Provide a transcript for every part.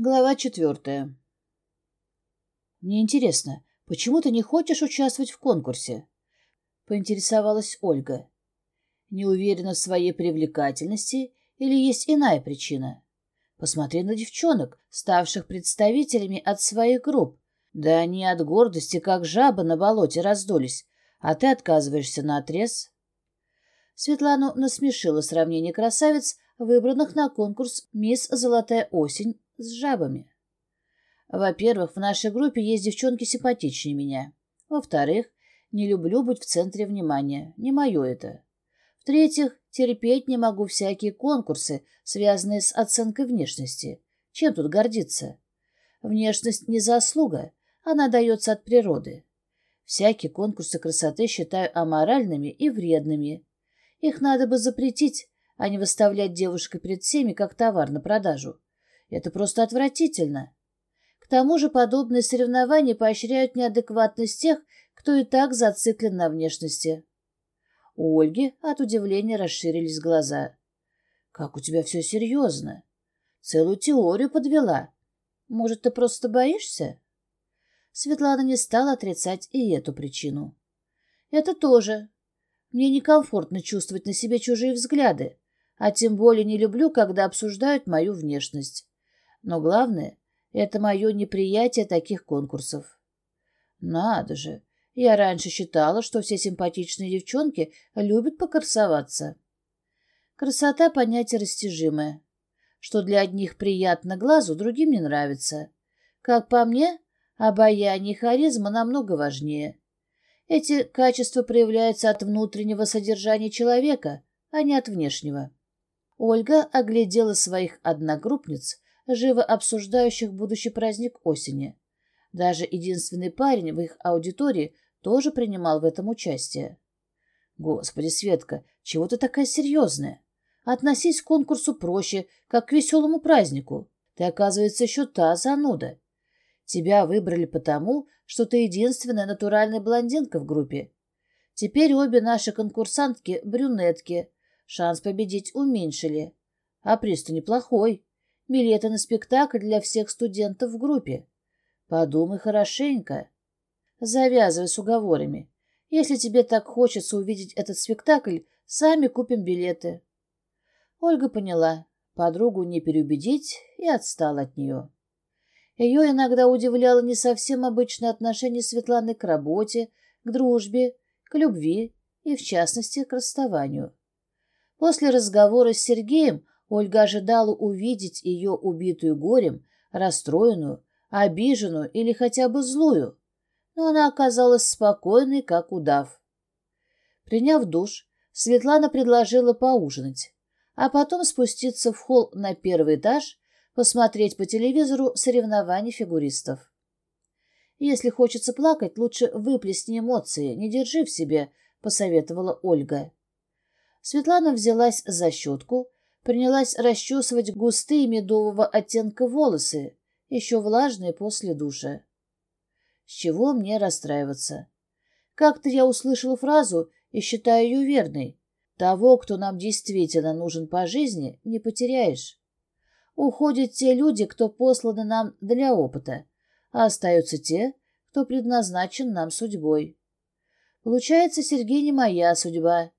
Глава четвертая. «Мне интересно, почему ты не хочешь участвовать в конкурсе?» — поинтересовалась Ольга. «Не уверена в своей привлекательности или есть иная причина? Посмотри на девчонок, ставших представителями от своих групп. Да они от гордости, как жаба на болоте, раздулись, а ты отказываешься на отрез. Светлану насмешило сравнение красавиц, выбранных на конкурс «Мисс Золотая осень» с жабами. Во-первых, в нашей группе есть девчонки симпатичнее меня. Во-вторых, не люблю быть в центре внимания. Не мое это. В-третьих, терпеть не могу всякие конкурсы, связанные с оценкой внешности. Чем тут гордиться? Внешность не заслуга, она дается от природы. Всякие конкурсы красоты считаю аморальными и вредными. Их надо бы запретить, а не выставлять девушек перед всеми как товар на продажу. Это просто отвратительно. К тому же подобные соревнования поощряют неадекватность тех, кто и так зациклен на внешности. У Ольги от удивления расширились глаза. «Как у тебя все серьезно? Целую теорию подвела. Может, ты просто боишься?» Светлана не стала отрицать и эту причину. «Это тоже. Мне некомфортно чувствовать на себе чужие взгляды, а тем более не люблю, когда обсуждают мою внешность. Но главное — это мое неприятие таких конкурсов. Надо же, я раньше считала, что все симпатичные девчонки любят покрасоваться. Красота — понятие растяжимое. Что для одних приятно глазу, другим не нравится. Как по мне, обаяние и харизма намного важнее. Эти качества проявляются от внутреннего содержания человека, а не от внешнего. Ольга оглядела своих одногруппниц живо обсуждающих будущий праздник осени. Даже единственный парень в их аудитории тоже принимал в этом участие. «Господи, Светка, чего ты такая серьезная? Относись к конкурсу проще, как к веселому празднику. Ты, оказывается, еще та зануда. Тебя выбрали потому, что ты единственная натуральная блондинка в группе. Теперь обе наши конкурсантки – брюнетки. Шанс победить уменьшили. А приз-то неплохой билеты на спектакль для всех студентов в группе. Подумай хорошенько. Завязывай с уговорами. Если тебе так хочется увидеть этот спектакль, сами купим билеты. Ольга поняла. Подругу не переубедить и отстала от нее. Ее иногда удивляло не совсем обычное отношение Светланы к работе, к дружбе, к любви и, в частности, к расставанию. После разговора с Сергеем Ольга ожидала увидеть ее убитую горем, расстроенную, обиженную или хотя бы злую, но она оказалась спокойной, как удав. Приняв душ, Светлана предложила поужинать, а потом спуститься в холл на первый этаж, посмотреть по телевизору соревнования фигуристов. «Если хочется плакать, лучше выплесни эмоции, не держи в себе», — посоветовала Ольга. Светлана взялась за щетку — принялась расчесывать густые медового оттенка волосы, еще влажные после душа. С чего мне расстраиваться? Как-то я услышала фразу и считаю ее верной. Того, кто нам действительно нужен по жизни, не потеряешь. Уходят те люди, кто посланы нам для опыта, а остаются те, кто предназначен нам судьбой. Получается, Сергей не моя судьба.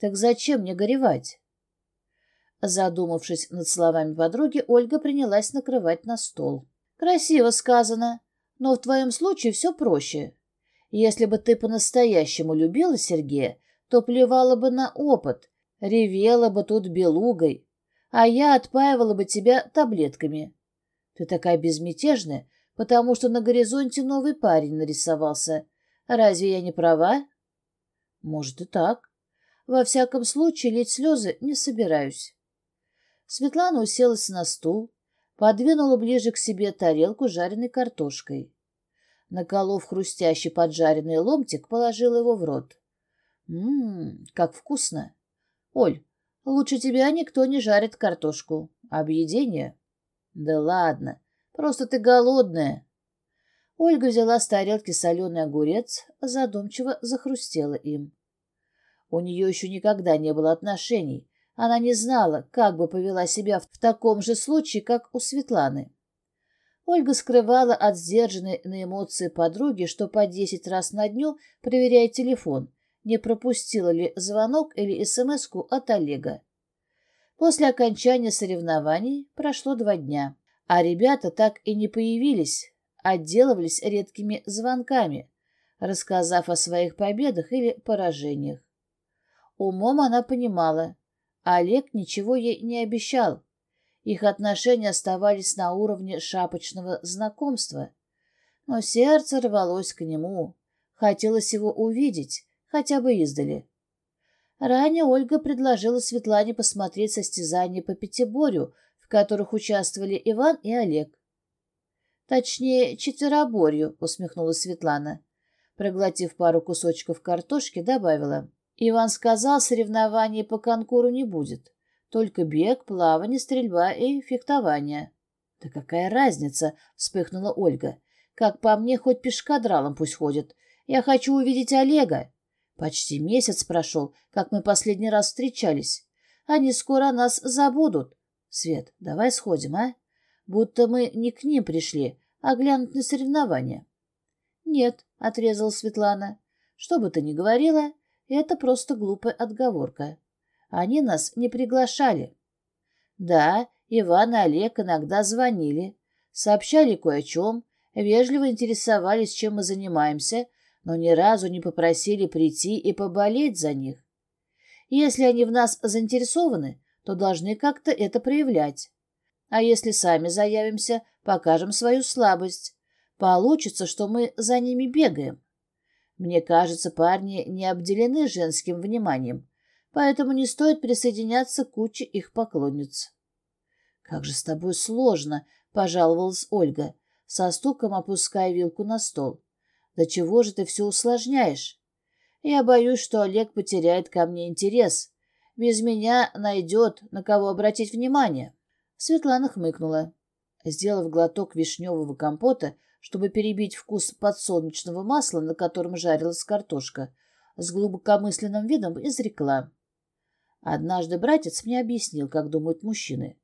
Так зачем мне горевать? задумавшись над словами подруги, Ольга принялась накрывать на стол. «Красиво сказано, но в твоем случае все проще. Если бы ты по-настоящему любила Сергея, то плевала бы на опыт, ревела бы тут белугой, а я отпаивала бы тебя таблетками. Ты такая безмятежная, потому что на горизонте новый парень нарисовался. Разве я не права?» «Может, и так. Во всяком случае, лить слезы не собираюсь». Светлана уселась на стул, подвинула ближе к себе тарелку с жареной картошкой. Наколов хрустящий поджаренный ломтик, положила его в рот. «Ммм, как вкусно! Оль, лучше тебя никто не жарит картошку. Объедение?» «Да ладно, просто ты голодная!» Ольга взяла с тарелки соленый огурец, задумчиво захрустела им. У нее еще никогда не было отношений, она не знала, как бы повела себя в таком же случае, как у Светланы. Ольга скрывала от сдержанной на эмоции подруги, что по десять раз на дню проверяет телефон, не пропустила ли звонок или смс от Олега. После окончания соревнований прошло два дня, а ребята так и не появились, отделывались редкими звонками, рассказав о своих победах или поражениях. Умом она понимала, а Олег ничего ей не обещал. Их отношения оставались на уровне шапочного знакомства. Но сердце рвалось к нему. Хотелось его увидеть, хотя бы издали. Ранее Ольга предложила Светлане посмотреть состязания по пятиборью, в которых участвовали Иван и Олег. «Точнее, четвероборью», — усмехнулась Светлана. Проглотив пару кусочков картошки, добавила. Иван сказал, соревнований по конкуру не будет. Только бег, плавание, стрельба и фехтование. «Да какая разница?» — вспыхнула Ольга. «Как по мне, хоть пешкадралом пусть ходит. Я хочу увидеть Олега». Почти месяц прошел, как мы последний раз встречались. Они скоро нас забудут. Свет, давай сходим, а? Будто мы не к ним пришли, а глянуть на соревнования. Нет, — отрезала Светлана. Что бы ты ни говорила, это просто глупая отговорка. Они нас не приглашали. Да, Иван и Олег иногда звонили, сообщали кое о чем, вежливо интересовались, чем мы занимаемся, но ни разу не попросили прийти и поболеть за них. Если они в нас заинтересованы, то должны как-то это проявлять. А если сами заявимся, покажем свою слабость. Получится, что мы за ними бегаем. Мне кажется, парни не обделены женским вниманием, поэтому не стоит присоединяться к куче их поклонниц. «Как же с тобой сложно!» — пожаловалась Ольга, со стуком опуская вилку на стол. «Да чего же ты все усложняешь?» «Я боюсь, что Олег потеряет ко мне интерес. Без меня найдет, на кого обратить внимание». Светлана хмыкнула. Сделав глоток вишневого компота, чтобы перебить вкус подсолнечного масла, на котором жарилась картошка, с глубокомысленным видом изрекла. Однажды братец мне объяснил, как думают мужчины.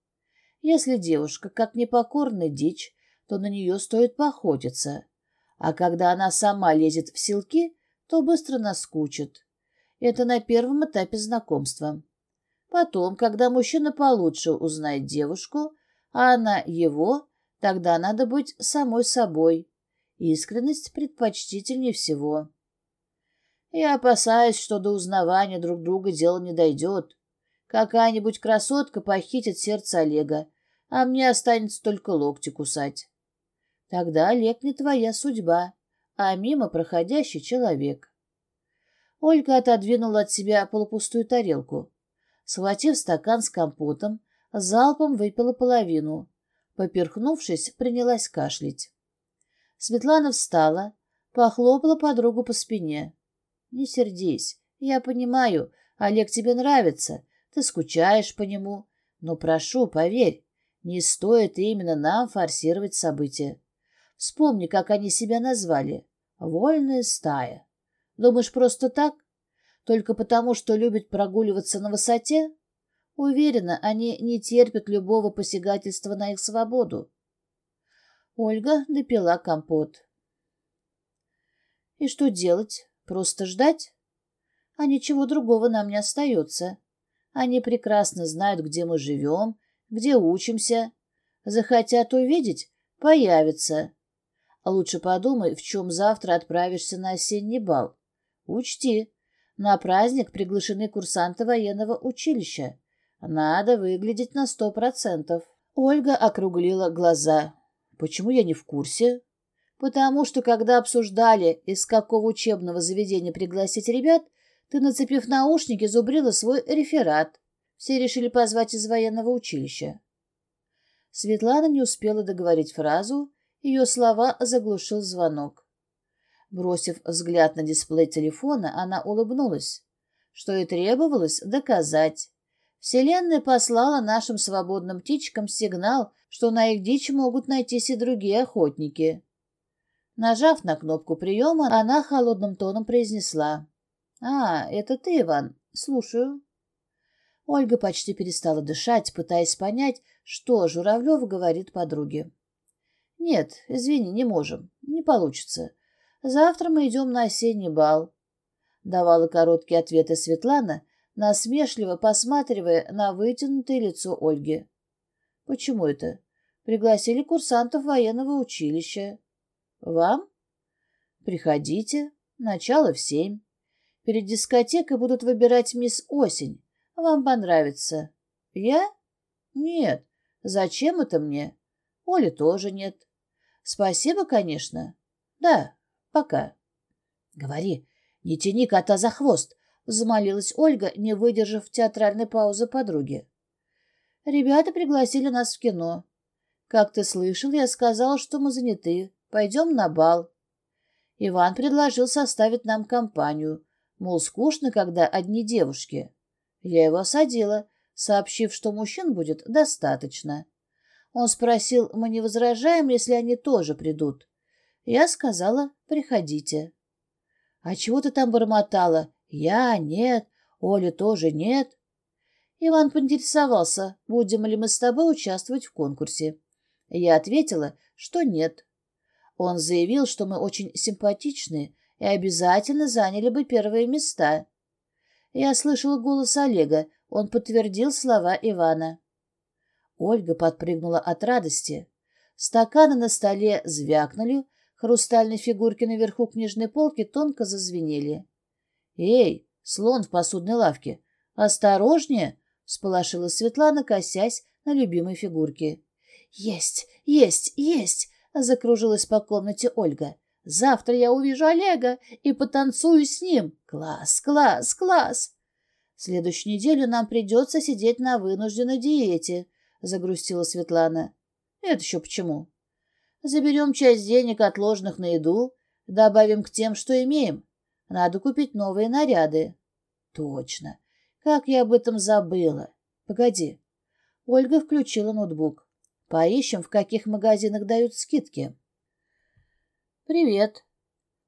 Если девушка как непокорная дичь, то на нее стоит поохотиться, а когда она сама лезет в селки, то быстро наскучит. Это на первом этапе знакомства. Потом, когда мужчина получше узнает девушку, а она его, Тогда надо быть самой собой. Искренность предпочтительнее всего. Я опасаюсь, что до узнавания друг друга дело не дойдет. Какая-нибудь красотка похитит сердце Олега, а мне останется только локти кусать. Тогда Олег не твоя судьба, а мимо проходящий человек. Ольга отодвинула от себя полупустую тарелку. Схватив стакан с компотом, залпом выпила половину. Поперхнувшись, принялась кашлять. Светлана встала, похлопала подругу по спине. «Не сердись. Я понимаю, Олег тебе нравится, ты скучаешь по нему. Но прошу, поверь, не стоит именно нам форсировать события. Вспомни, как они себя назвали. Вольная стая. Думаешь, просто так? Только потому, что любит прогуливаться на высоте?» Уверена, они не терпят любого посягательства на их свободу. Ольга допила компот. И что делать? Просто ждать? А ничего другого нам не остается. Они прекрасно знают, где мы живем, где учимся. Захотят увидеть — появятся. А лучше подумай, в чем завтра отправишься на осенний бал. Учти, на праздник приглашены курсанты военного училища. Надо выглядеть на сто процентов. Ольга округлила глаза. Почему я не в курсе? Потому что, когда обсуждали, из какого учебного заведения пригласить ребят, ты, нацепив наушники, зубрила свой реферат. Все решили позвать из военного училища. Светлана не успела договорить фразу, ее слова заглушил звонок. Бросив взгляд на дисплей телефона, она улыбнулась, что и требовалось доказать. Вселенная послала нашим свободным птичкам сигнал, что на их дичь могут найтись и другие охотники. Нажав на кнопку приема, она холодным тоном произнесла. «А, это ты, Иван. Слушаю». Ольга почти перестала дышать, пытаясь понять, что Журавлев говорит подруге. «Нет, извини, не можем. Не получится. Завтра мы идем на осенний бал». Давала короткие ответы Светлана, насмешливо посматривая на вытянутое лицо Ольги. «Почему это? Пригласили курсантов военного училища». «Вам?» «Приходите. Начало в семь. Перед дискотекой будут выбирать мисс Осень. Вам понравится». «Я?» «Нет. Зачем это мне?» «Оли тоже нет». «Спасибо, конечно». «Да, пока». «Говори, не тяни кота за хвост. Замолилась Ольга, не выдержав театральной паузы подруги. Ребята пригласили нас в кино. Как ты слышал, я сказала, что мы заняты. Пойдем на бал. Иван предложил составить нам компанию. Мол, скучно, когда одни девушки. Я его осадила, сообщив, что мужчин будет достаточно. Он спросил, мы не возражаем, если они тоже придут. Я сказала, приходите. — А чего ты там бормотала? Я нет, Оля тоже нет. Иван поинтересовался, будем ли мы с тобой участвовать в конкурсе. Я ответила, что нет. Он заявил, что мы очень симпатичные и обязательно заняли бы первые места. Я слышала голос Олега, он подтвердил слова Ивана. Ольга подпрыгнула от радости. Стаканы на столе звякнули, хрустальные фигурки наверху книжной полки тонко зазвенели. «Эй, слон в посудной лавке! Осторожнее!» — сполошила Светлана, косясь на любимой фигурке. «Есть, есть, есть!» — закружилась по комнате Ольга. «Завтра я увижу Олега и потанцую с ним! Класс, класс, класс!» В «Следующую неделю нам придется сидеть на вынужденной диете», — загрустила Светлана. «Это еще почему?» «Заберем часть денег, отложенных на еду, добавим к тем, что имеем. Надо купить новые наряды. Точно. Как я об этом забыла. Погоди. Ольга включила ноутбук. Поищем, в каких магазинах дают скидки. «Привет!»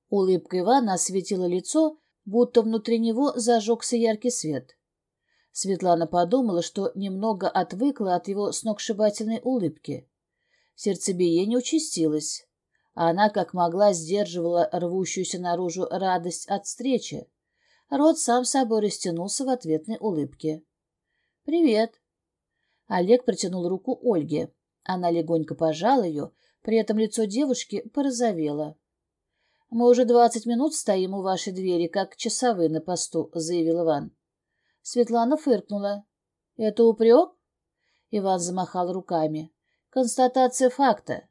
Улыбка Ивана осветила лицо, будто внутри него зажегся яркий свет. Светлана подумала, что немного отвыкла от его сногсшибательной улыбки. Сердцебиение участилось. А она, как могла, сдерживала рвущуюся наружу радость от встречи. Рот сам собой растянулся в ответной улыбке. «Привет!» Олег протянул руку Ольге. Она легонько пожала ее, при этом лицо девушки порозовело. «Мы уже двадцать минут стоим у вашей двери, как часовые на посту», — заявил Иван. Светлана фыркнула. «Это упрек?» Иван замахал руками. «Констатация факта.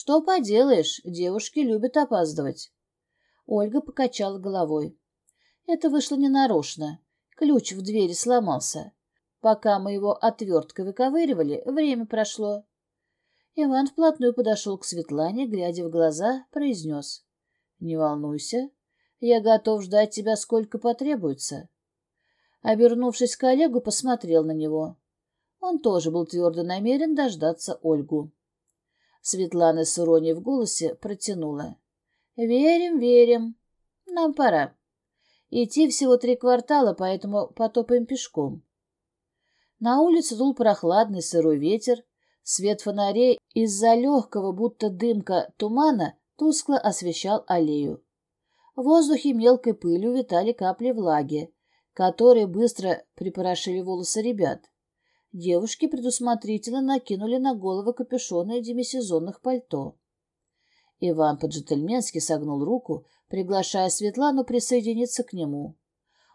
«Что поделаешь, девушки любят опаздывать». Ольга покачала головой. Это вышло ненарочно. Ключ в двери сломался. Пока мы его отверткой выковыривали, время прошло. Иван вплотную подошел к Светлане, глядя в глаза, произнес. «Не волнуйся, я готов ждать тебя, сколько потребуется». Обернувшись к Олегу, посмотрел на него. Он тоже был твердо намерен дождаться Ольгу. Светлана с иронией в голосе протянула. «Верим, верим. Нам пора. Идти всего три квартала, поэтому потопаем пешком». На улице дул прохладный сырой ветер. Свет фонарей из-за легкого, будто дымка, тумана тускло освещал аллею. В воздухе мелкой пылью витали капли влаги, которые быстро припорошили волосы ребят девушки предусмотрительно накинули на головы капюшоны демисезонных пальто. Иван по-джентльменски согнул руку, приглашая Светлану присоединиться к нему.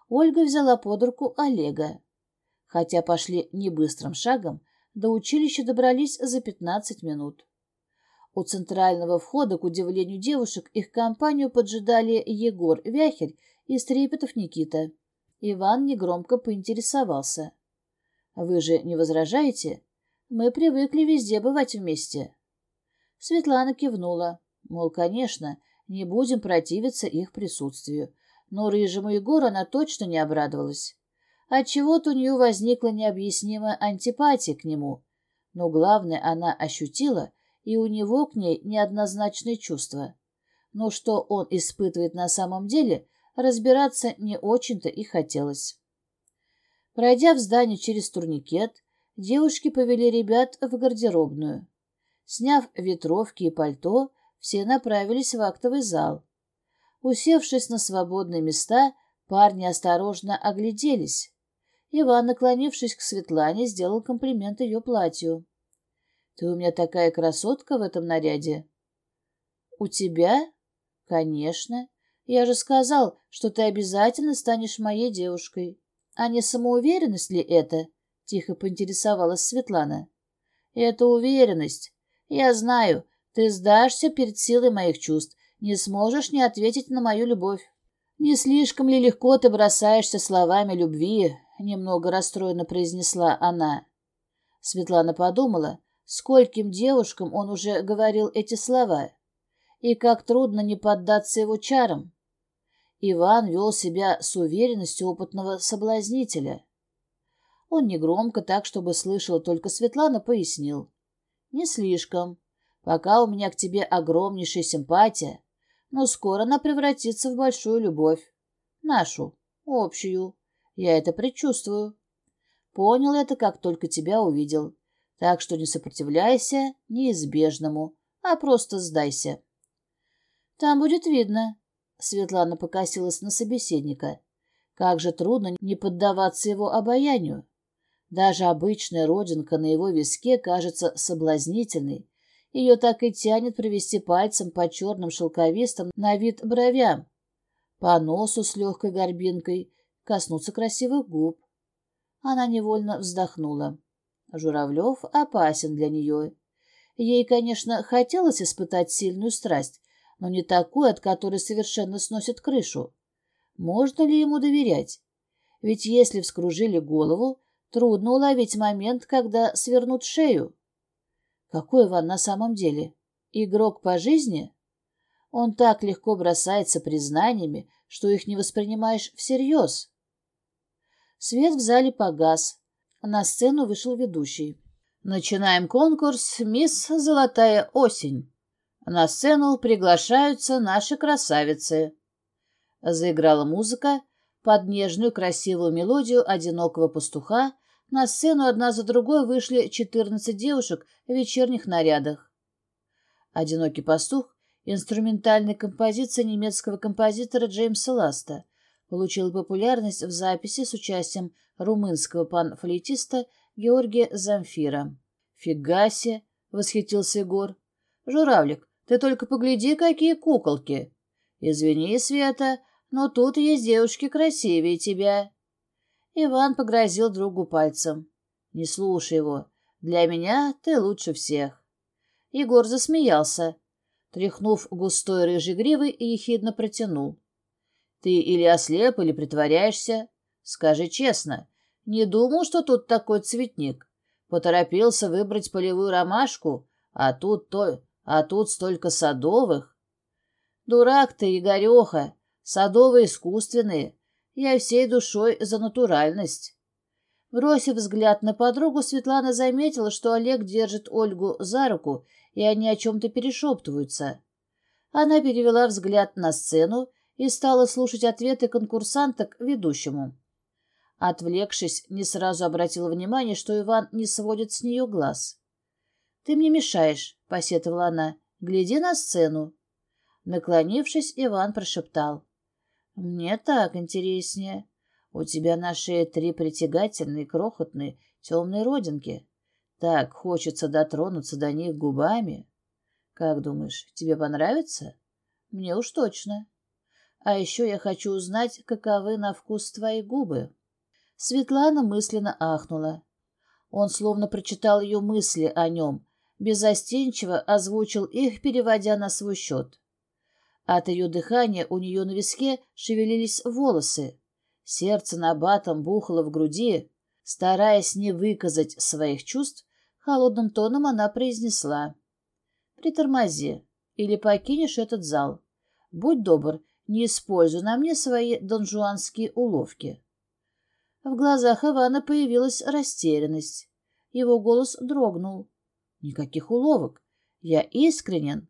Ольга взяла под руку Олега. Хотя пошли не быстрым шагом, до училища добрались за 15 минут. У центрального входа, к удивлению девушек, их компанию поджидали Егор Вяхель и Стрепетов Никита. Иван негромко поинтересовался — «Вы же не возражаете? Мы привыкли везде бывать вместе». Светлана кивнула. Мол, конечно, не будем противиться их присутствию. Но рыжему Егору она точно не обрадовалась. Отчего-то у нее возникла необъяснимая антипатия к нему, но главное она ощутила, и у него к ней неоднозначные чувства. Но что он испытывает на самом деле, разбираться не очень-то и хотелось. Пройдя в здание через турникет, девушки повели ребят в гардеробную. Сняв ветровки и пальто, все направились в актовый зал. Усевшись на свободные места, парни осторожно огляделись. Иван, наклонившись к Светлане, сделал комплимент ее платью. — Ты у меня такая красотка в этом наряде. — У тебя? — Конечно. Я же сказал, что ты обязательно станешь моей девушкой. А не самоуверенность ли это? Тихо поинтересовалась Светлана. Это уверенность. Я знаю, ты сдашься перед силой моих чувств, не сможешь не ответить на мою любовь. Не слишком ли легко ты бросаешься словами любви? Немного расстроенно произнесла она. Светлана подумала, скольким девушкам он уже говорил эти слова, и как трудно не поддаться его чарам. Иван вел себя с уверенностью опытного соблазнителя. Он негромко, так, чтобы слышала только Светлана, пояснил. «Не слишком. Пока у меня к тебе огромнейшая симпатия, но скоро она превратится в большую любовь. Нашу, общую. Я это предчувствую. Понял это, как только тебя увидел. Так что не сопротивляйся неизбежному, а просто сдайся. Там будет видно, Светлана покосилась на собеседника. Как же трудно не поддаваться его обаянию. Даже обычная родинка на его виске кажется соблазнительной. Ее так и тянет провести пальцем по черным шелковистым на вид бровям, по носу с легкой горбинкой, коснуться красивых губ. Она невольно вздохнула. Журавлев опасен для нее. Ей, конечно, хотелось испытать сильную страсть, но не такой, от которой совершенно сносит крышу. Можно ли ему доверять? Ведь если вскружили голову, трудно уловить момент, когда свернут шею. Какой Иван на самом деле? Игрок по жизни? Он так легко бросается признаниями, что их не воспринимаешь всерьез. Свет в зале погас. На сцену вышел ведущий. «Начинаем конкурс «Мисс Золотая осень». На сцену приглашаются наши красавицы. Заиграла музыка. Под нежную красивую мелодию одинокого пастуха на сцену одна за другой вышли 14 девушек в вечерних нарядах. «Одинокий пастух» — инструментальная композиция немецкого композитора Джеймса Ласта, получил популярность в записи с участием румынского панфлейтиста Георгия Замфира. «Фигасе!» — восхитился Егор. «Журавлик, ты только погляди, какие куколки. Извини, Света, но тут есть девушки красивее тебя. Иван погрозил другу пальцем. Не слушай его. Для меня ты лучше всех. Егор засмеялся, тряхнув густой рыжей гривой и ехидно протянул. Ты или ослеп, или притворяешься. Скажи честно, не думал, что тут такой цветник. Поторопился выбрать полевую ромашку, а тут то а тут столько садовых. Дурак ты, Игореха, садовые искусственные. Я всей душой за натуральность. Бросив взгляд на подругу, Светлана заметила, что Олег держит Ольгу за руку, и они о чем-то перешептываются. Она перевела взгляд на сцену и стала слушать ответы конкурсанток ведущему. Отвлекшись, не сразу обратила внимание, что Иван не сводит с нее глаз. «Ты мне мешаешь посетовала она. «Гляди на сцену». Наклонившись, Иван прошептал. «Мне так интереснее. У тебя на шее три притягательные, крохотные, темные родинки. Так хочется дотронуться до них губами. Как думаешь, тебе понравится? Мне уж точно. А еще я хочу узнать, каковы на вкус твои губы». Светлана мысленно ахнула. Он словно прочитал ее мысли о нем, безостенчиво озвучил их, переводя на свой счет. От ее дыхания у нее на виске шевелились волосы. Сердце на батом бухало в груди. Стараясь не выказать своих чувств, холодным тоном она произнесла. «Притормози, или покинешь этот зал. Будь добр, не используй на мне свои донжуанские уловки». В глазах Ивана появилась растерянность. Его голос дрогнул. Никаких уловок. Я искренен.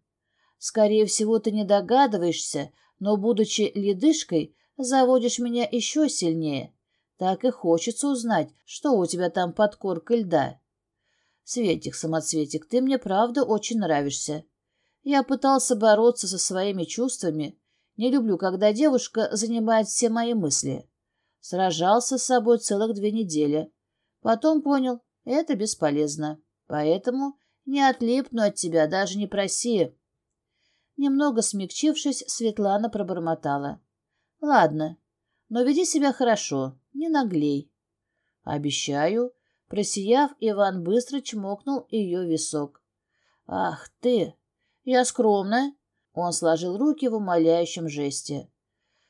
Скорее всего, ты не догадываешься, но, будучи ледышкой, заводишь меня еще сильнее. Так и хочется узнать, что у тебя там под коркой льда. Светик, самоцветик, ты мне правда очень нравишься. Я пытался бороться со своими чувствами. Не люблю, когда девушка занимает все мои мысли. Сражался с собой целых две недели. Потом понял, это бесполезно. Поэтому не отлипну от тебя, даже не проси. Немного смягчившись, Светлана пробормотала. — Ладно, но веди себя хорошо, не наглей. — Обещаю. Просияв, Иван быстро чмокнул ее висок. — Ах ты! Я скромная! Он сложил руки в умоляющем жесте.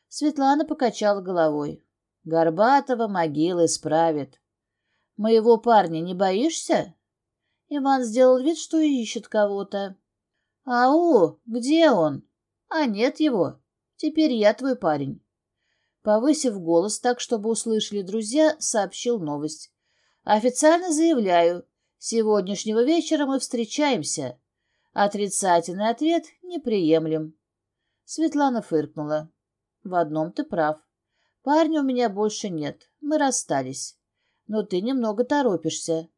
Светлана покачала головой. — Горбатова могила исправит. — Моего парня не боишься? Иван сделал вид, что ищет кого-то. «Ау, где он?» «А нет его. Теперь я твой парень». Повысив голос так, чтобы услышали друзья, сообщил новость. «Официально заявляю, сегодняшнего вечера мы встречаемся. Отрицательный ответ неприемлем». Светлана фыркнула. «В одном ты прав. Парня у меня больше нет, мы расстались. Но ты немного торопишься.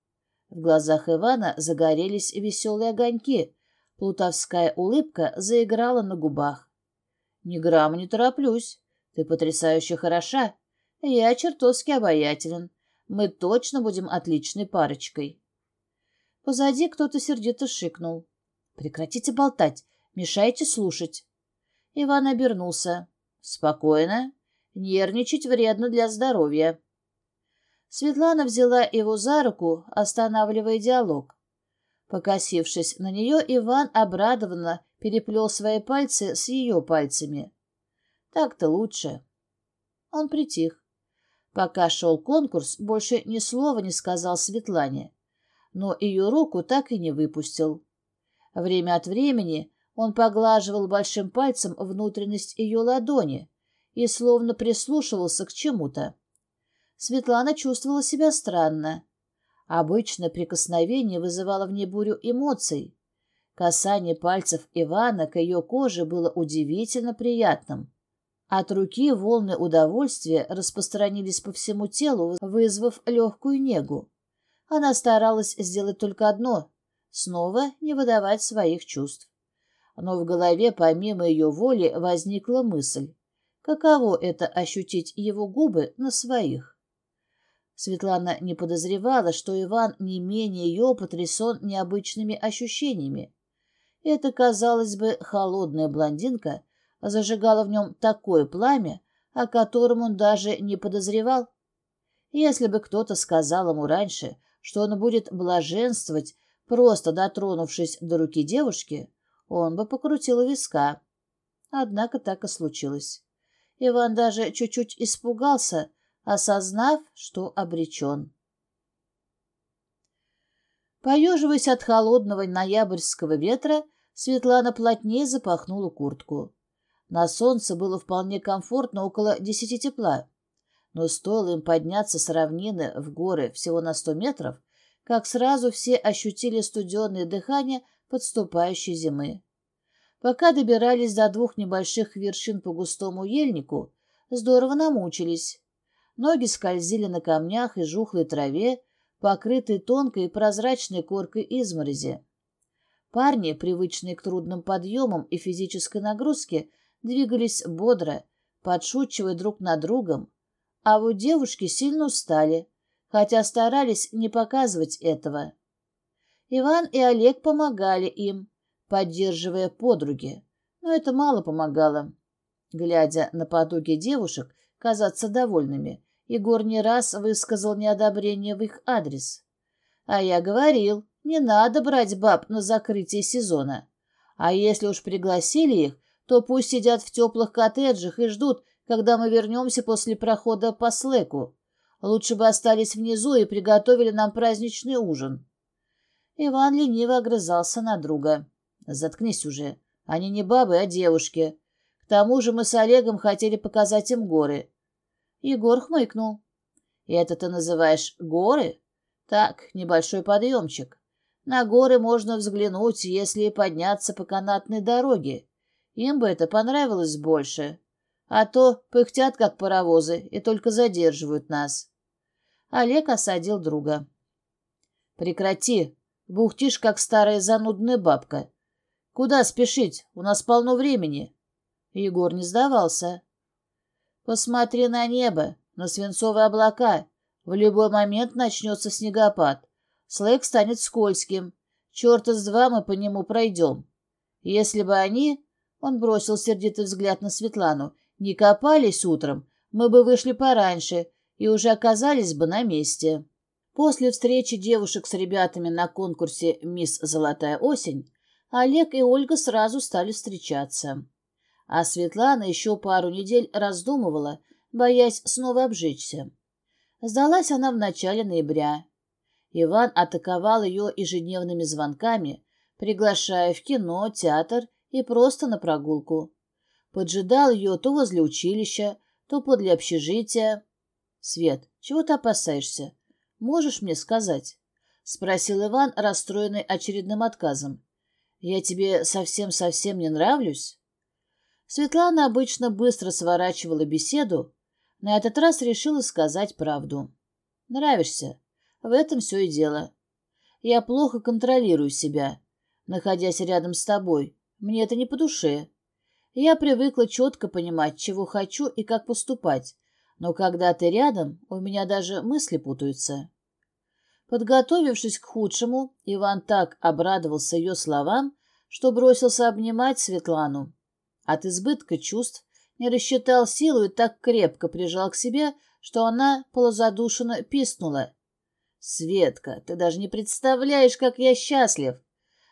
В глазах Ивана загорелись веселые огоньки. Плутовская улыбка заиграла на губах. «Ни грамма не тороплюсь. Ты потрясающе хороша. Я чертовски обаятелен. Мы точно будем отличной парочкой». Позади кто-то сердито шикнул. «Прекратите болтать. Мешайте слушать». Иван обернулся. «Спокойно. Нервничать вредно для здоровья». Светлана взяла его за руку, останавливая диалог. Покосившись на нее, Иван обрадованно переплел свои пальцы с ее пальцами. Так-то лучше. Он притих. Пока шел конкурс, больше ни слова не сказал Светлане, но ее руку так и не выпустил. Время от времени он поглаживал большим пальцем внутренность ее ладони и словно прислушивался к чему-то. Светлана чувствовала себя странно. Обычно прикосновение вызывало в ней бурю эмоций. Касание пальцев Ивана к ее коже было удивительно приятным. От руки волны удовольствия распространились по всему телу, вызвав легкую негу. Она старалась сделать только одно — снова не выдавать своих чувств. Но в голове помимо ее воли возникла мысль. Каково это ощутить его губы на своих? Светлана не подозревала, что Иван не менее ее потрясен необычными ощущениями. Это казалось бы, холодная блондинка зажигала в нем такое пламя, о котором он даже не подозревал. Если бы кто-то сказал ему раньше, что он будет блаженствовать, просто дотронувшись до руки девушки, он бы покрутил виска. Однако так и случилось. Иван даже чуть-чуть испугался, осознав, что обречен. Поеживаясь от холодного ноябрьского ветра, Светлана плотнее запахнула куртку. На солнце было вполне комфортно около десяти тепла, но стоило им подняться с равнины в горы всего на сто метров, как сразу все ощутили студеное дыхание подступающей зимы. Пока добирались до двух небольших вершин по густому ельнику, здорово намучились. Ноги скользили на камнях и жухлой траве, покрытой тонкой и прозрачной коркой изморози. Парни, привычные к трудным подъемам и физической нагрузке, двигались бодро, подшучивая друг над другом, а вот девушки сильно устали, хотя старались не показывать этого. Иван и Олег помогали им, поддерживая подруги, но это мало помогало. Глядя на потуги девушек, казаться довольными. Егор не раз высказал неодобрение в их адрес. А я говорил, не надо брать баб на закрытие сезона. А если уж пригласили их, то пусть сидят в теплых коттеджах и ждут, когда мы вернемся после прохода по слэку. Лучше бы остались внизу и приготовили нам праздничный ужин. Иван лениво огрызался на друга. «Заткнись уже. Они не бабы, а девушки. К тому же мы с Олегом хотели показать им горы. Егор хмыкнул. «Это ты называешь горы?» «Так, небольшой подъемчик. На горы можно взглянуть, если подняться по канатной дороге. Им бы это понравилось больше. А то пыхтят, как паровозы, и только задерживают нас». Олег осадил друга. «Прекрати. Бухтишь, как старая занудная бабка. Куда спешить? У нас полно времени. Егор не сдавался. «Посмотри на небо, на свинцовые облака. В любой момент начнется снегопад. Слэк станет скользким. Черта с два мы по нему пройдем. Если бы они...» Он бросил сердитый взгляд на Светлану. «Не копались утром, мы бы вышли пораньше и уже оказались бы на месте». После встречи девушек с ребятами на конкурсе «Мисс Золотая осень» Олег и Ольга сразу стали встречаться. А Светлана еще пару недель раздумывала, боясь снова обжечься. Сдалась она в начале ноября. Иван атаковал ее ежедневными звонками, приглашая в кино, театр и просто на прогулку. Поджидал ее то возле училища, то подле общежития. «Свет, чего ты опасаешься? Можешь мне сказать?» — спросил Иван, расстроенный очередным отказом. «Я тебе совсем-совсем не нравлюсь?» Светлана обычно быстро сворачивала беседу, на этот раз решила сказать правду. «Нравишься. В этом все и дело. Я плохо контролирую себя, находясь рядом с тобой. Мне это не по душе. Я привыкла четко понимать, чего хочу и как поступать, но когда ты рядом, у меня даже мысли путаются». Подготовившись к худшему, Иван так обрадовался ее словам, что бросился обнимать Светлану. От избытка чувств не рассчитал силу и так крепко прижал к себе, что она полузадушенно пискнула. «Светка, ты даже не представляешь, как я счастлив!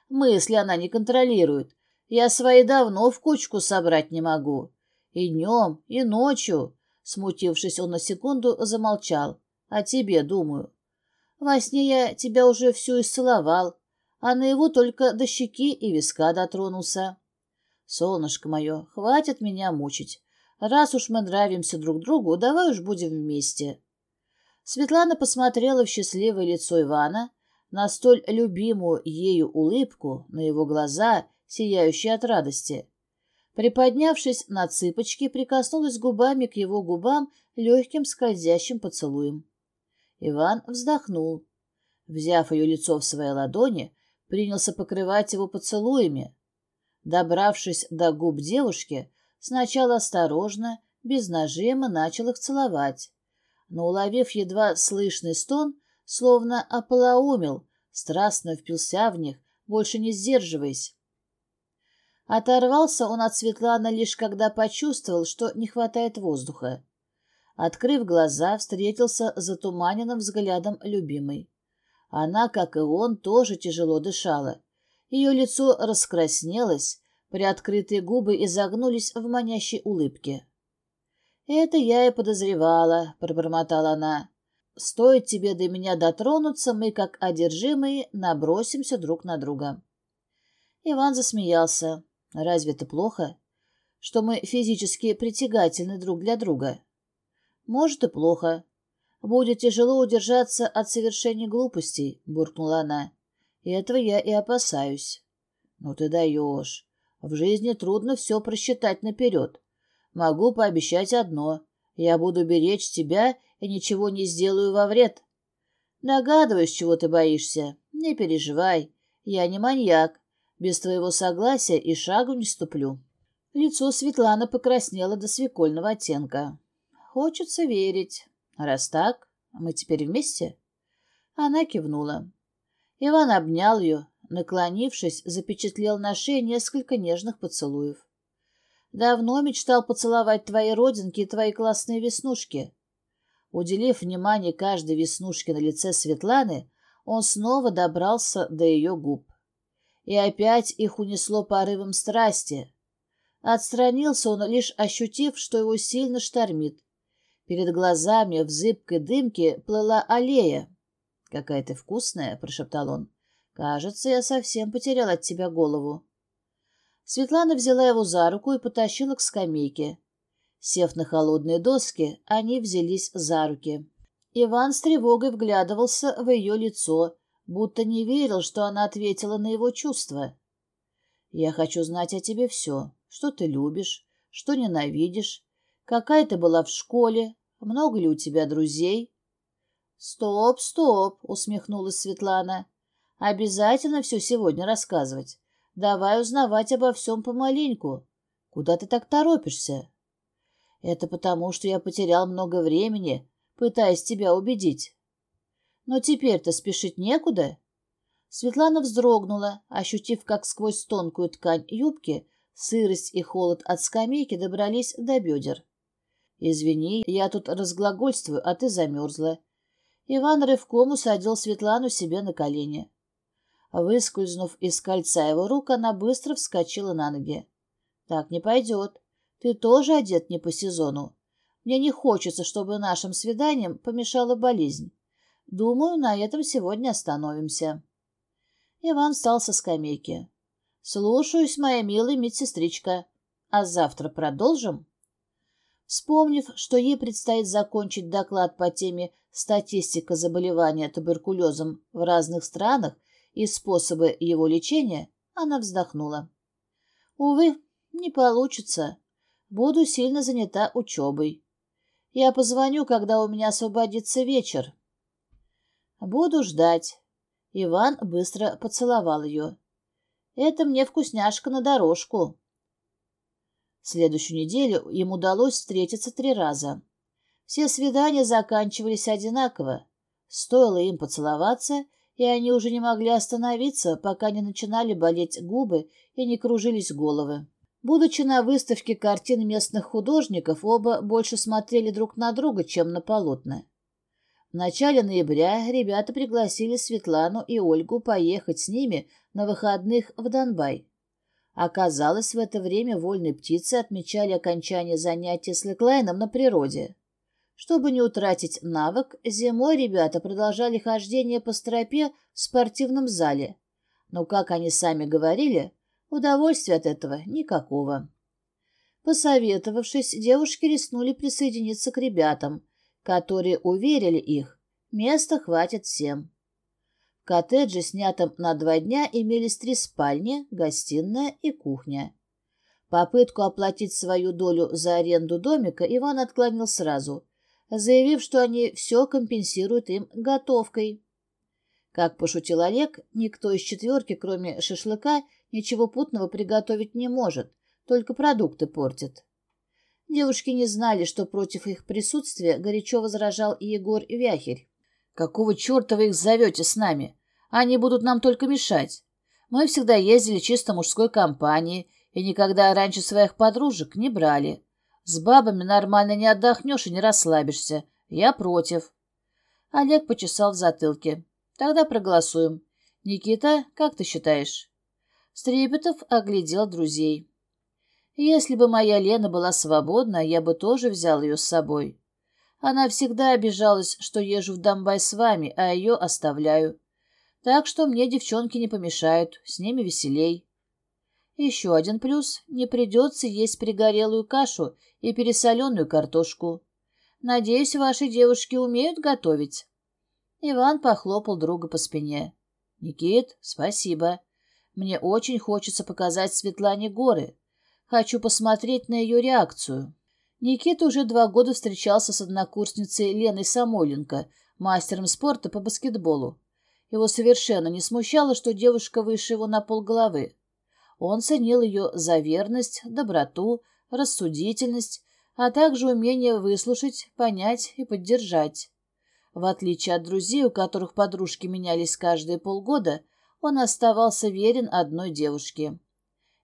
Мысли она не контролирует. Я свои давно в кучку собрать не могу. И днем, и ночью!» Смутившись, он на секунду замолчал. «О «А тебе думаю. Во сне я тебя уже всю исцеловал, а на его только до щеки и виска дотронулся». Солнышко мое, хватит меня мучить. Раз уж мы нравимся друг другу, давай уж будем вместе. Светлана посмотрела в счастливое лицо Ивана, на столь любимую ею улыбку, на его глаза, сияющие от радости. Приподнявшись на цыпочки, прикоснулась губами к его губам легким скользящим поцелуем. Иван вздохнул. Взяв ее лицо в свои ладони, принялся покрывать его поцелуями. Добравшись до губ девушки, сначала осторожно, без нажима начал их целовать. Но, уловив едва слышный стон, словно ополоумел, страстно впился в них, больше не сдерживаясь. Оторвался он от Светланы лишь когда почувствовал, что не хватает воздуха. Открыв глаза, встретился затуманенным взглядом любимой. Она, как и он, тоже тяжело дышала. Ее лицо раскраснелось, приоткрытые губы изогнулись в манящей улыбке. «Это я и подозревала», — пробормотала она. «Стоит тебе до меня дотронуться, мы, как одержимые, набросимся друг на друга». Иван засмеялся. «Разве это плохо, что мы физически притягательны друг для друга?» «Может, и плохо. Будет тяжело удержаться от совершения глупостей», — буркнула она. Этого я и опасаюсь. Ну ты даешь. В жизни трудно все просчитать наперед. Могу пообещать одно. Я буду беречь тебя и ничего не сделаю во вред. Догадываюсь, чего ты боишься. Не переживай. Я не маньяк. Без твоего согласия и шагу не ступлю. Лицо Светланы покраснело до свекольного оттенка. Хочется верить. Раз так, мы теперь вместе? Она кивнула. Иван обнял ее, наклонившись, запечатлел на шее несколько нежных поцелуев. «Давно мечтал поцеловать твои родинки и твои классные веснушки». Уделив внимание каждой веснушке на лице Светланы, он снова добрался до ее губ. И опять их унесло порывом страсти. Отстранился он, лишь ощутив, что его сильно штормит. Перед глазами в зыбкой дымке плыла аллея, какая-то вкусная», — прошептал он. «Кажется, я совсем потерял от тебя голову». Светлана взяла его за руку и потащила к скамейке. Сев на холодные доски, они взялись за руки. Иван с тревогой вглядывался в ее лицо, будто не верил, что она ответила на его чувства. «Я хочу знать о тебе все. Что ты любишь, что ненавидишь, какая ты была в школе, много ли у тебя друзей?» «Стоп, стоп!» — усмехнулась Светлана. «Обязательно все сегодня рассказывать. Давай узнавать обо всем помаленьку. Куда ты так торопишься?» «Это потому, что я потерял много времени, пытаясь тебя убедить». «Но теперь-то спешить некуда». Светлана вздрогнула, ощутив, как сквозь тонкую ткань юбки сырость и холод от скамейки добрались до бедер. «Извини, я тут разглагольствую, а ты замерзла. Иван рывком усадил Светлану себе на колени. Выскользнув из кольца его рук, она быстро вскочила на ноги. «Так не пойдет. Ты тоже одет не по сезону. Мне не хочется, чтобы нашим свиданиям помешала болезнь. Думаю, на этом сегодня остановимся». Иван встал со скамейки. «Слушаюсь, моя милая медсестричка. А завтра продолжим?» Вспомнив, что ей предстоит закончить доклад по теме «Статистика заболевания туберкулезом в разных странах и способы его лечения», она вздохнула. «Увы, не получится. Буду сильно занята учебой. Я позвоню, когда у меня освободится вечер». «Буду ждать». Иван быстро поцеловал ее. «Это мне вкусняшка на дорожку». Следующую неделю им удалось встретиться три раза. Все свидания заканчивались одинаково. Стоило им поцеловаться, и они уже не могли остановиться, пока не начинали болеть губы и не кружились головы. Будучи на выставке картин местных художников, оба больше смотрели друг на друга, чем на полотна. В начале ноября ребята пригласили Светлану и Ольгу поехать с ними на выходных в Донбай. Оказалось, в это время вольные птицы отмечали окончание занятия с Леклайном на природе. Чтобы не утратить навык, зимой ребята продолжали хождение по стропе в спортивном зале. Но, как они сами говорили, удовольствия от этого никакого. Посоветовавшись, девушки рискнули присоединиться к ребятам, которые уверили их, места хватит всем коттедже, снятом на два дня, имелись три спальни, гостиная и кухня. Попытку оплатить свою долю за аренду домика Иван отклонил сразу, заявив, что они все компенсируют им готовкой. Как пошутил Олег, никто из четверки, кроме шашлыка, ничего путного приготовить не может, только продукты портит. Девушки не знали, что против их присутствия горячо возражал и Егор Вяхерь. Какого черта вы их зовете с нами? Они будут нам только мешать. Мы всегда ездили чисто мужской компанией и никогда раньше своих подружек не брали. С бабами нормально не отдохнешь и не расслабишься. Я против. Олег почесал в затылке. Тогда проголосуем. Никита, как ты считаешь? Стрепетов оглядел друзей. Если бы моя Лена была свободна, я бы тоже взял ее с собой. Она всегда обижалась, что езжу в Донбай с вами, а ее оставляю. Так что мне девчонки не помешают, с ними веселей. Еще один плюс — не придется есть пригорелую кашу и пересоленную картошку. Надеюсь, ваши девушки умеют готовить. Иван похлопал друга по спине. «Никит, спасибо. Мне очень хочется показать Светлане горы. Хочу посмотреть на ее реакцию». Никита уже два года встречался с однокурсницей Леной Самойленко, мастером спорта по баскетболу. Его совершенно не смущало, что девушка выше его на полголовы. Он ценил ее за верность, доброту, рассудительность, а также умение выслушать, понять и поддержать. В отличие от друзей, у которых подружки менялись каждые полгода, он оставался верен одной девушке.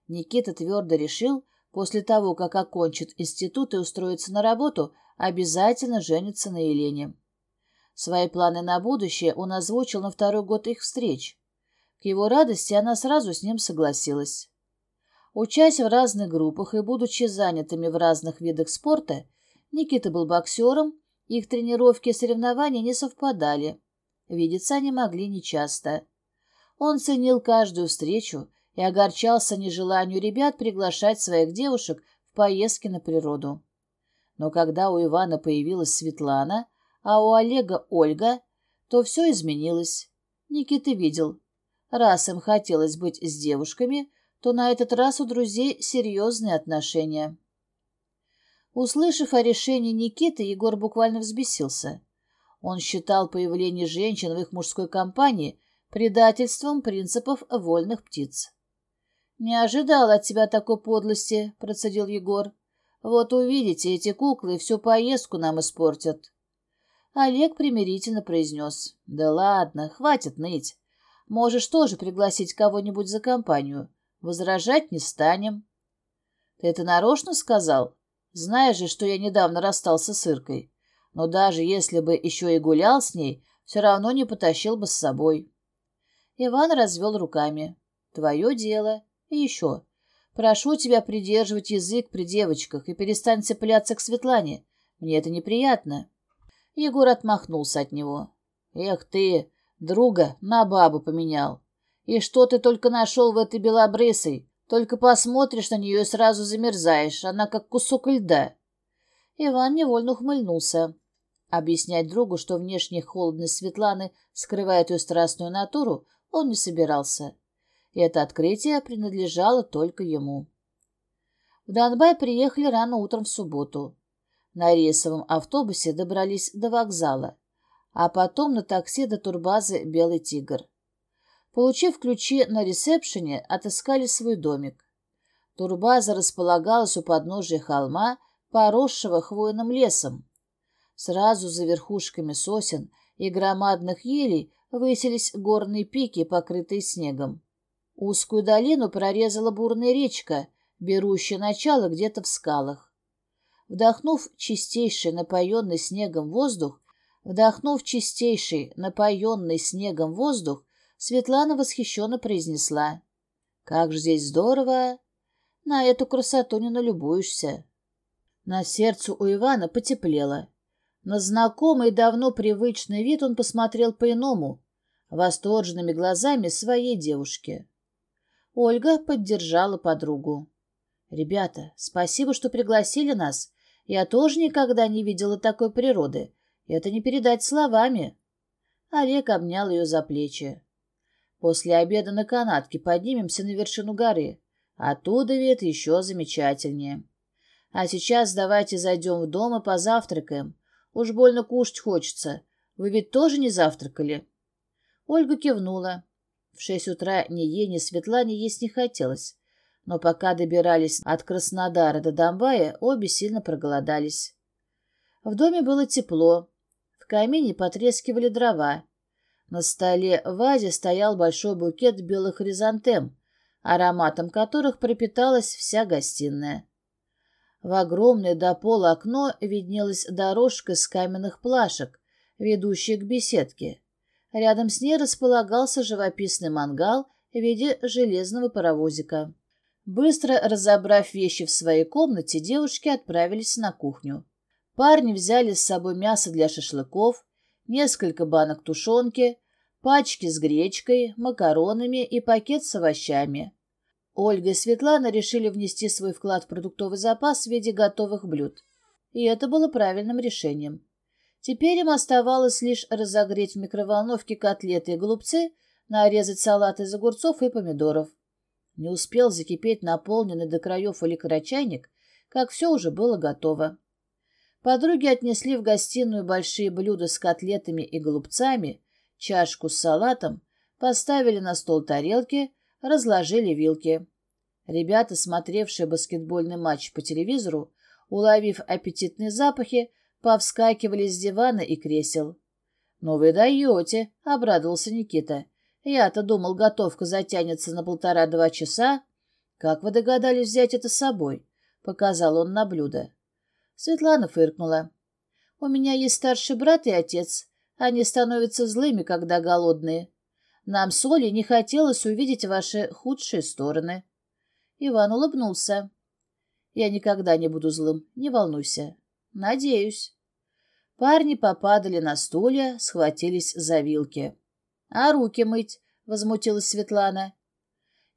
Никита твердо решил, После того, как окончит институт и устроится на работу, обязательно женится на Елене. Свои планы на будущее он озвучил на второй год их встреч. К его радости она сразу с ним согласилась. Учась в разных группах и будучи занятыми в разных видах спорта, Никита был боксером, их тренировки и соревнования не совпадали. Видеться они могли нечасто. Он ценил каждую встречу, и огорчался нежеланию ребят приглашать своих девушек в поездки на природу. Но когда у Ивана появилась Светлана, а у Олега Ольга, то все изменилось. Никита видел. Раз им хотелось быть с девушками, то на этот раз у друзей серьезные отношения. Услышав о решении Никиты, Егор буквально взбесился. Он считал появление женщин в их мужской компании предательством принципов вольных птиц. «Не ожидал от тебя такой подлости», — процедил Егор. «Вот увидите, эти куклы всю поездку нам испортят». Олег примирительно произнес. «Да ладно, хватит ныть. Можешь тоже пригласить кого-нибудь за компанию. Возражать не станем». «Ты это нарочно сказал? Знаешь же, что я недавно расстался с Иркой. Но даже если бы еще и гулял с ней, все равно не потащил бы с собой». Иван развел руками. «Твое дело». И еще. Прошу тебя придерживать язык при девочках и перестань цепляться к Светлане. Мне это неприятно. Егор отмахнулся от него. Эх ты, друга на бабу поменял. И что ты только нашел в этой белобрысой? Только посмотришь на нее и сразу замерзаешь. Она как кусок льда. Иван невольно ухмыльнулся. Объяснять другу, что внешняя холодность Светланы скрывает ее страстную натуру, он не собирался. И Это открытие принадлежало только ему. В Донбай приехали рано утром в субботу. На рейсовом автобусе добрались до вокзала, а потом на такси до турбазы «Белый тигр». Получив ключи на ресепшене, отыскали свой домик. Турбаза располагалась у подножия холма, поросшего хвойным лесом. Сразу за верхушками сосен и громадных елей высились горные пики, покрытые снегом. Узкую долину прорезала бурная речка, берущая начало где-то в скалах. Вдохнув чистейший, напоенный снегом воздух, вдохнув чистейший, напоенный снегом воздух, Светлана восхищенно произнесла. «Как же здесь здорово! На эту красоту не налюбуешься!» На сердце у Ивана потеплело. На знакомый давно привычный вид он посмотрел по-иному, восторженными глазами своей девушки. Ольга поддержала подругу. «Ребята, спасибо, что пригласили нас. Я тоже никогда не видела такой природы. Это не передать словами». Олег обнял ее за плечи. «После обеда на канатке поднимемся на вершину горы. Оттуда вид еще замечательнее. А сейчас давайте зайдем в дом и позавтракаем. Уж больно кушать хочется. Вы ведь тоже не завтракали?» Ольга кивнула. В шесть утра ни ей, ни Светлане есть не хотелось. Но пока добирались от Краснодара до Донбая, обе сильно проголодались. В доме было тепло. В камине потрескивали дрова. На столе в вазе стоял большой букет белых хризантем, ароматом которых пропиталась вся гостиная. В огромное до пола окно виднелась дорожка из каменных плашек, ведущая к беседке. Рядом с ней располагался живописный мангал в виде железного паровозика. Быстро разобрав вещи в своей комнате, девушки отправились на кухню. Парни взяли с собой мясо для шашлыков, несколько банок тушенки, пачки с гречкой, макаронами и пакет с овощами. Ольга и Светлана решили внести свой вклад в продуктовый запас в виде готовых блюд. И это было правильным решением. Теперь им оставалось лишь разогреть в микроволновке котлеты и голубцы, нарезать салат из огурцов и помидоров. Не успел закипеть наполненный до краев или как все уже было готово. Подруги отнесли в гостиную большие блюда с котлетами и голубцами, чашку с салатом, поставили на стол тарелки, разложили вилки. Ребята, смотревшие баскетбольный матч по телевизору, уловив аппетитные запахи, повскакивали с дивана и кресел. «Ну вы даете!» — обрадовался Никита. «Я-то думал, готовка затянется на полтора-два часа. Как вы догадались взять это с собой?» — показал он на блюдо. Светлана фыркнула. «У меня есть старший брат и отец. Они становятся злыми, когда голодные. Нам с Олей не хотелось увидеть ваши худшие стороны». Иван улыбнулся. «Я никогда не буду злым, не волнуйся. «Надеюсь». Парни попадали на стулья, схватились за вилки. «А руки мыть?» — возмутилась Светлана.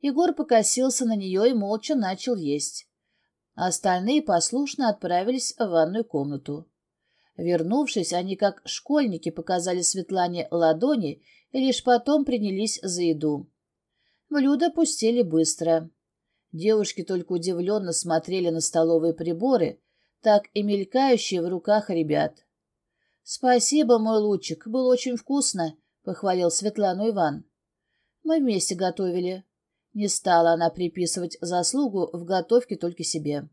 Егор покосился на нее и молча начал есть. Остальные послушно отправились в ванную комнату. Вернувшись, они как школьники показали Светлане ладони и лишь потом принялись за еду. Блюда пустили быстро. Девушки только удивленно смотрели на столовые приборы — так и мелькающие в руках ребят. «Спасибо, мой лучик, было очень вкусно», — похвалил Светлану Иван. «Мы вместе готовили». Не стала она приписывать заслугу в готовке только себе.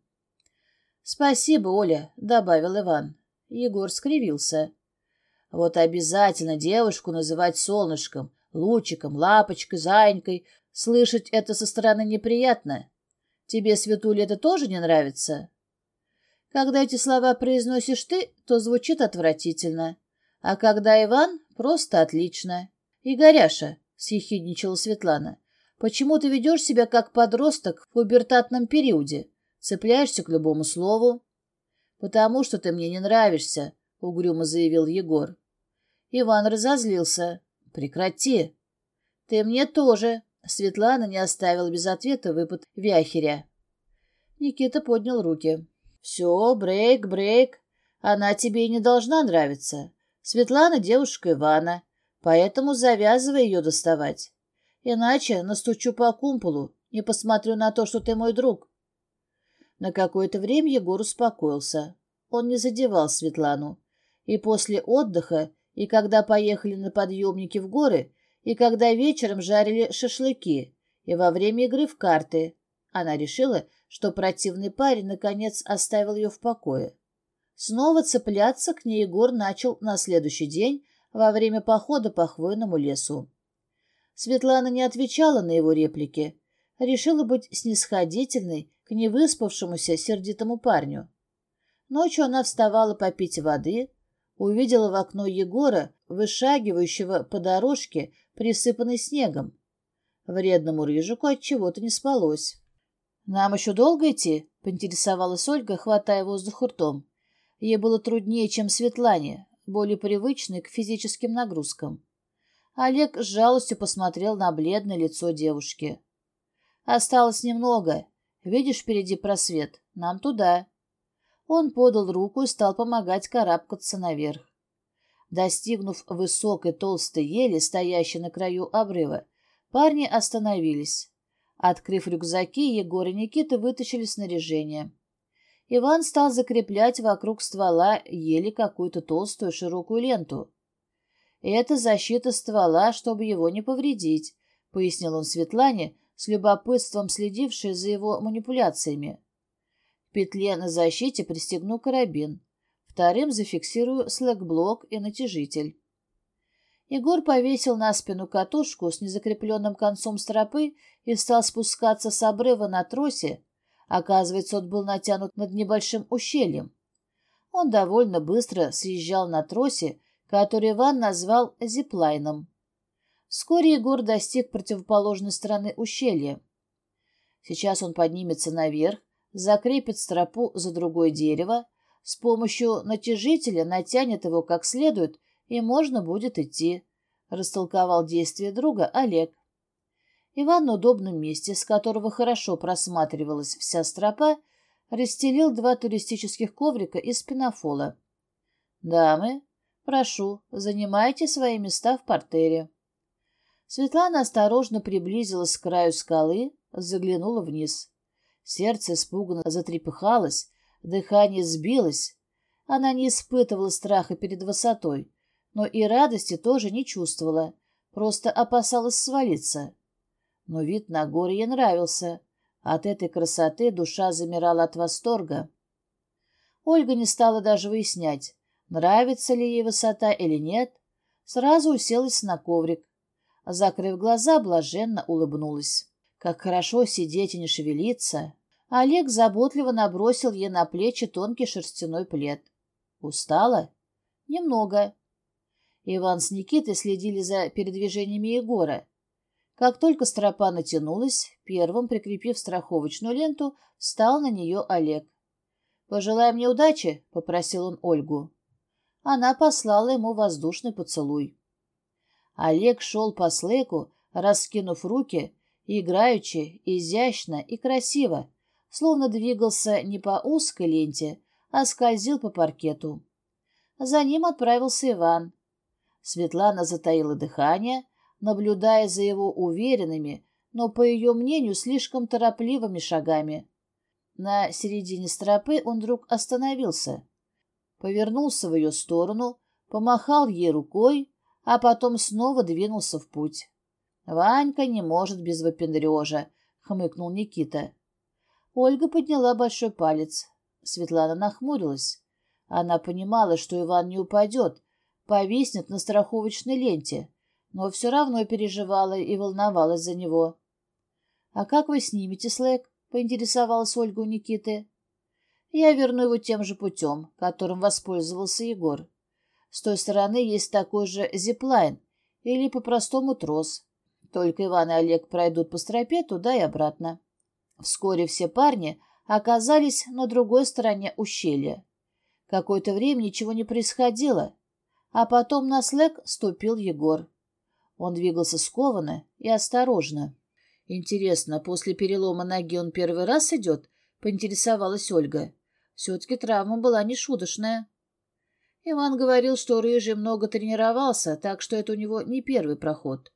«Спасибо, Оля», — добавил Иван. Егор скривился. «Вот обязательно девушку называть солнышком, лучиком, лапочкой, заинькой. Слышать это со стороны неприятно. Тебе, Светуля, это тоже не нравится?» Когда эти слова произносишь ты, то звучит отвратительно. А когда Иван, просто отлично. «Игоряша», — съехидничала Светлана, — «почему ты ведешь себя как подросток в пубертатном периоде? Цепляешься к любому слову?» «Потому что ты мне не нравишься», — угрюмо заявил Егор. Иван разозлился. «Прекрати». «Ты мне тоже», — Светлана не оставила без ответа выпад Вяхеря. Никита поднял руки. «Все, брейк, брейк. Она тебе и не должна нравиться. Светлана девушка Ивана, поэтому завязывай ее доставать. Иначе настучу по кумполу, не посмотрю на то, что ты мой друг». На какое-то время Егор успокоился. Он не задевал Светлану. И после отдыха, и когда поехали на подъемники в горы, и когда вечером жарили шашлыки, и во время игры в карты, она решила, что противный парень наконец оставил ее в покое. Снова цепляться к ней Егор начал на следующий день во время похода по хвойному лесу. Светлана не отвечала на его реплики. Решила быть снисходительной к невыспавшемуся сердитому парню. Ночью она вставала попить воды, увидела в окно Егора, вышагивающего по дорожке, присыпанной снегом. Вредному рыжику от чего-то не спалось. «Нам еще долго идти?» — поинтересовалась Ольга, хватая воздух ртом. Ей было труднее, чем Светлане, более привычной к физическим нагрузкам. Олег с жалостью посмотрел на бледное лицо девушки. «Осталось немного. Видишь впереди просвет? Нам туда». Он подал руку и стал помогать карабкаться наверх. Достигнув высокой толстой ели, стоящей на краю обрыва, парни остановились. Открыв рюкзаки, Егор и Никита вытащили снаряжение. Иван стал закреплять вокруг ствола еле какую-то толстую широкую ленту. «Это защита ствола, чтобы его не повредить», — пояснил он Светлане, с любопытством следившей за его манипуляциями. В петле на защите пристегну карабин. Вторым зафиксирую слэкблок и натяжитель. Егор повесил на спину катушку с незакрепленным концом стропы и стал спускаться с обрыва на тросе. Оказывается, он был натянут над небольшим ущельем. Он довольно быстро съезжал на тросе, который Иван назвал зиплайном. Вскоре Егор достиг противоположной стороны ущелья. Сейчас он поднимется наверх, закрепит стропу за другое дерево, с помощью натяжителя натянет его как следует — и можно будет идти», — растолковал действие друга Олег. Иван на удобном месте, с которого хорошо просматривалась вся стропа, расстелил два туристических коврика из пенофола. «Дамы, прошу, занимайте свои места в портере». Светлана осторожно приблизилась к краю скалы, заглянула вниз. Сердце испуганно затрепыхалось, дыхание сбилось. Она не испытывала страха перед высотой, но и радости тоже не чувствовала, просто опасалась свалиться. Но вид на горе ей нравился. От этой красоты душа замирала от восторга. Ольга не стала даже выяснять, нравится ли ей высота или нет, сразу уселась на коврик. Закрыв глаза, блаженно улыбнулась. Как хорошо сидеть и не шевелиться. Олег заботливо набросил ей на плечи тонкий шерстяной плед. Устала? Немного. Иван с Никитой следили за передвижениями Егора. Как только стропа натянулась, первым, прикрепив страховочную ленту, встал на нее Олег. «Пожелай мне удачи», — попросил он Ольгу. Она послала ему воздушный поцелуй. Олег шел по слэку, раскинув руки, играючи, изящно и красиво, словно двигался не по узкой ленте, а скользил по паркету. За ним отправился Иван — Светлана затаила дыхание, наблюдая за его уверенными, но, по ее мнению, слишком торопливыми шагами. На середине стропы он вдруг остановился, повернулся в ее сторону, помахал ей рукой, а потом снова двинулся в путь. «Ванька не может без выпендрежа», — хмыкнул Никита. Ольга подняла большой палец. Светлана нахмурилась. Она понимала, что Иван не упадет, повиснет на страховочной ленте, но все равно переживала и волновалась за него. «А как вы снимете слэк?» — поинтересовалась Ольга у Никиты. «Я верну его тем же путем, которым воспользовался Егор. С той стороны есть такой же зиплайн или по-простому трос. Только Иван и Олег пройдут по стропе туда и обратно». Вскоре все парни оказались на другой стороне ущелья. Какое-то время ничего не происходило, а потом на слэк ступил Егор. Он двигался скованно и осторожно. «Интересно, после перелома ноги он первый раз идет?» — поинтересовалась Ольга. «Все-таки травма была нешуточная». Иван говорил, что Рыжий много тренировался, так что это у него не первый проход.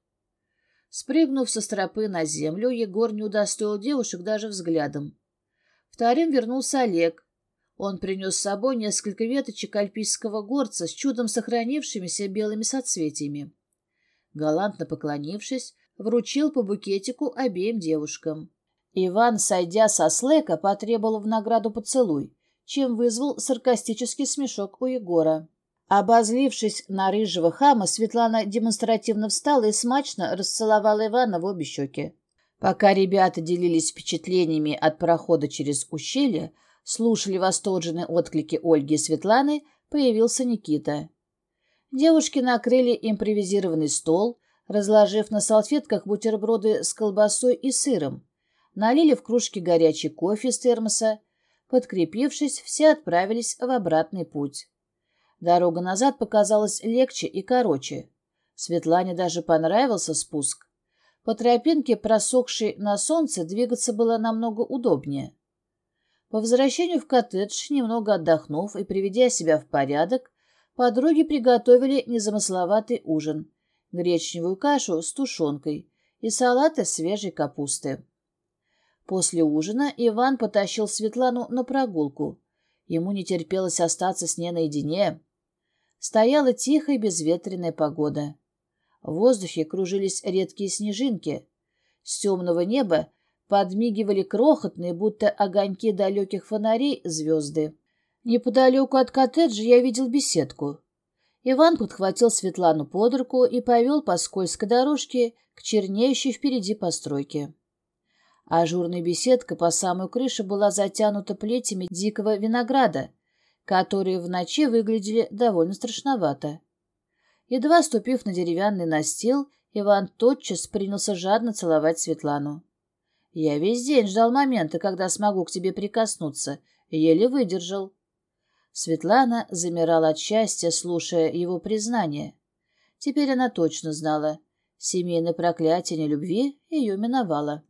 Спрыгнув со стропы на землю, Егор не удостоил девушек даже взглядом. Вторым вернулся Олег. Он принес с собой несколько веточек альпийского горца с чудом сохранившимися белыми соцветиями. Галантно поклонившись, вручил по букетику обеим девушкам. Иван, сойдя со слэка, потребовал в награду поцелуй, чем вызвал саркастический смешок у Егора. Обозлившись на рыжего хама, Светлана демонстративно встала и смачно расцеловала Ивана в обе щеки. Пока ребята делились впечатлениями от прохода через ущелье, слушали восторженные отклики Ольги и Светланы, появился Никита. Девушки накрыли импровизированный стол, разложив на салфетках бутерброды с колбасой и сыром, налили в кружки горячий кофе с термоса, подкрепившись, все отправились в обратный путь. Дорога назад показалась легче и короче. Светлане даже понравился спуск. По тропинке, просохшей на солнце, двигаться было намного удобнее. По возвращению в коттедж, немного отдохнув и приведя себя в порядок, подруги приготовили незамысловатый ужин. Гречневую кашу с тушенкой и салат из свежей капусты. После ужина Иван потащил Светлану на прогулку. Ему не терпелось остаться с ней наедине. Стояла тихая безветренная погода. В воздухе кружились редкие снежинки. С темного неба подмигивали крохотные, будто огоньки далеких фонарей, звезды. Неподалеку от коттеджа я видел беседку. Иван подхватил Светлану под руку и повел по скользкой дорожке к чернеющей впереди постройке. Ажурная беседка по самую крышу была затянута плетями дикого винограда, которые в ночи выглядели довольно страшновато. Едва ступив на деревянный настил, Иван тотчас принялся жадно целовать Светлану. Я весь день ждал момента, когда смогу к тебе прикоснуться. Еле выдержал. Светлана замирала от счастья, слушая его признание. Теперь она точно знала. Семейное проклятие нелюбви ее миновало.